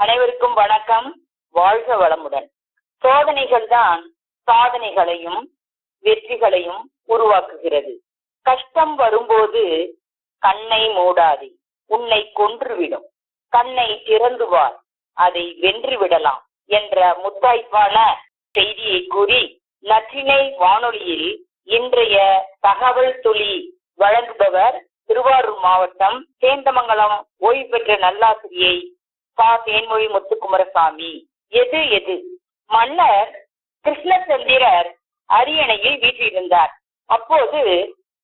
அனைவருக்கும் வணக்கம். வாழ்க வளமுடன். சோதனைகள் தான் சாதனைகளையும் வெற்றிகளையும் உருவாக்குகிறது. கஷ்டம் வரும்போது கண்ணை மூடாதே உன்னை கொன்றுவிடும். கண்ணை திறந்து பார் அதை வென்று விடலாம் என்ற முத்தாய்ப்பான செய்தியை கூறி நற்றினை வானொலியில் இன்றைய தகவல் துளி வழங்குபவர் திருவாரூர் மாவட்டம் சேந்தமங்கலம் ஓய்வு பெற்ற நல்லாசிரியை பா தேன்மொழி முத்துக்குமரசாமி. எது எது? மன்னர் கிருஷ்ணச்சந்திரர் அரியணையில் வீற்றிருந்தார். அப்போது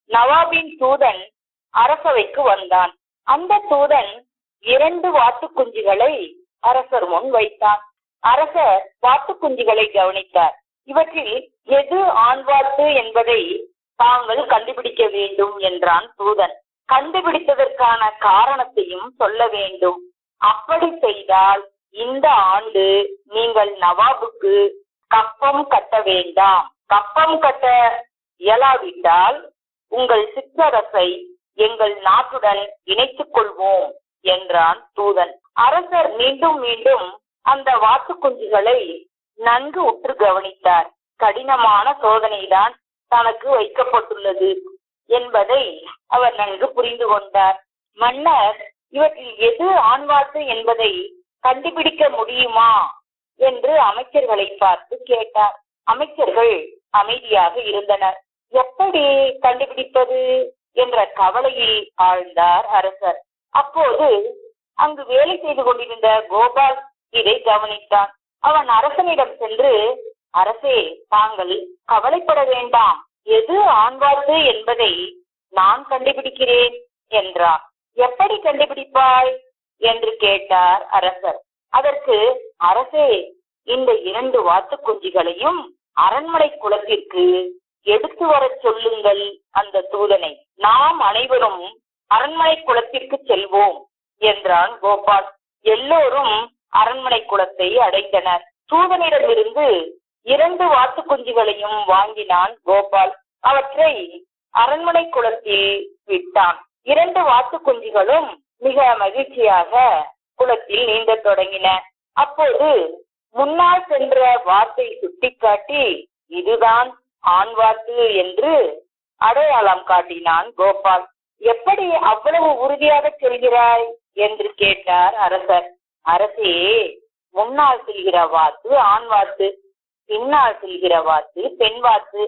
நவாபின் தூதன் அரசவைக்கு வந்தான். அந்த தூதன் இரண்டு வாத்து குஞ்சுகளை அரசர் முன் வைத்தான். அரசர் வாத்து குஞ்சுகளை கவனித்தார். இவற்றில் எது ஆண்வாத்து என்பதை தாங்கள் கண்டுபிடிக்க வேண்டும் என்றான் தூதன். கண்டுபிடித்ததற்கான காரணத்தையும் சொல்ல வேண்டும். அப்படி செய்தால் இந்த ஆண்டு நீங்கள் நவாபுக்கு கப்பம் கட்ட வேண்டாம். கப்பம் கட்ட இயலாவிட்டால் உங்கள் சிற்றரசை எங்கள் நாட்டுடன் இணைத்துக் கொள்வோம் என்றான் தூதன். அரசர் மீண்டும் மீண்டும் அந்த வாத்து குஞ்சுகளை நன்கு உற்று கவனித்தார். கடினமான சோதனைதான் தனக்கு வைக்கப்பட்டுள்ளது என்பதை அவர் நன்கு புரிந்து கொண்டார். மன்னர் இவற்றில் எது ஆண்வாத்து என்பதை கண்டுபிடிக்க முடியுமா? என்று அமைச்சர்களை பார்த்து கேட்டார். அமைச்சர்கள் அமைதியாக இருந்தனர். எப்படி கண்டுபிடிப்பது என்ற கவலையில் ஆழ்ந்தார் அரசர். அப்போது அங்கு வேலை செய்து கொண்டிருந்த கோபால் இதை கவனித்தான். அவன் அரசனிடம் சென்று அரசே தாங்கள் கவலைப்பட வேண்டாம். எது ஆண்வாத்து என்பதை நான் கண்டுபிடிக்கிறேன் என்றான். எப்படி கண்டுபிடிப்பாய் என்று கேட்டார் அரசர். அதற்கு அரசே இந்த இரண்டு வாத்து குஞ்சுகளையும் அரண்மனை குளத்திற்கு எடுத்து வரச் சொல்லுங்கள் அந்த தூதனை. நாம் அனைவரும் அரண்மனை குளத்திற்கு செல்வோம் என்றான் கோபால். எல்லோரும் அரண்மனை குளத்தை அடைந்தனர். தூதனிடமிருந்து இரண்டு வாத்து குஞ்சுகளையும் வாங்கினான் கோபால். அவற்றை அரண்மனை குளத்தில் விட்டான். இரண்டு வாத்து குஞ்சுகளும் மிக மகிழ்ச்சியாக குளத்தில் நீந்த தொடங்கின. அப்போது முன்னால் சென்ற வாத்தை சுட்டிக்காட்டி இதுதான் ஆண் வாத்து என்று அடையாளம் காட்டினான் கோபால். எப்படி அவ்வளவு உறுதியாக சொல்கிறாய்? என்று கேட்டார் அரசர். அரசே முன்னால் செல்கிற வாத்து ஆண் வாத்து பின்னால் செல்கிற வாத்து பெண் வாத்து.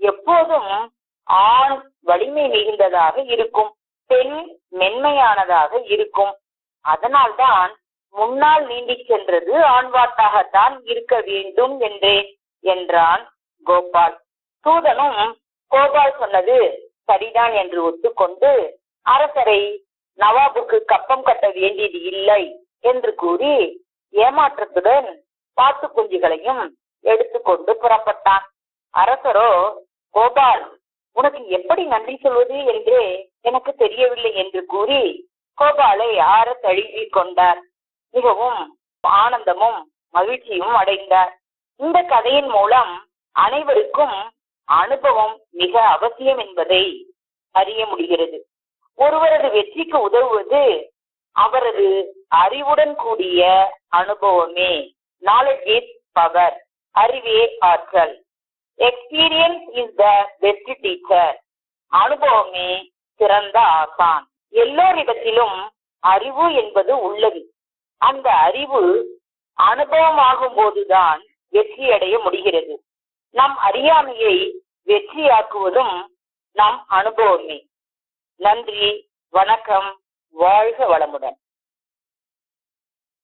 எப்போதும் ஆண் வலிமை மிகுந்ததாக இருக்கும். பெண் மென்மையானதாக இருக்கும். அதனால்தான் முன்னால் நீண்டிச் சென்றது ஆண்வாட்டாகத்தான் இருக்க வேண்டும் என்றேன் என்றான் கோபால். தூதனும் கோபால் சொன்னது சரிதான் என்று ஒத்துக்கொண்டு அரசரை நவாபுக்கு கப்பம் கட்ட வேண்டியது இல்லை என்று கூறி ஏமாற்றத்துடன் பாத்து குஞ்சுகளையும் எடுத்துக்கொண்டு புறப்பட்டான். அரசரோ கோபால் உனக்கு எப்படி நன்றி சொல்வது என்று எனக்கு தெரியவில்லை என்று கூறி கோபாலை ஆற தழுவி கொண்டார். மிகவும் ஆனந்தமும் மகிழ்ச்சியும் அடைந்தார். இந்த கதையின் மூலம் அனைவருக்கும் அனுபவம் மிக அவசியம் என்பதை அறிய முடிகிறது. ஒருவரது வெற்றிக்கு உதவுவது அவரது அறிவுடன் கூடிய அனுபவமே. நாலேஜ் இஸ் பவர் அறிவே ஆற்றல். Experience is the best teacher அனுபவமே சிறந்த ஆசான். எல்லோரிடத்திலும் அறிவு என்பது உள்ளது. அந்த அறிவு அனுபவமாகும் போதுதான் வெற்றி அடைய முடிகிறது. நம் அறியாமையை வெற்றியாக்குவதும் நம் அனுபவமே. நன்றி வணக்கம் வாழ்க வளமுடன்.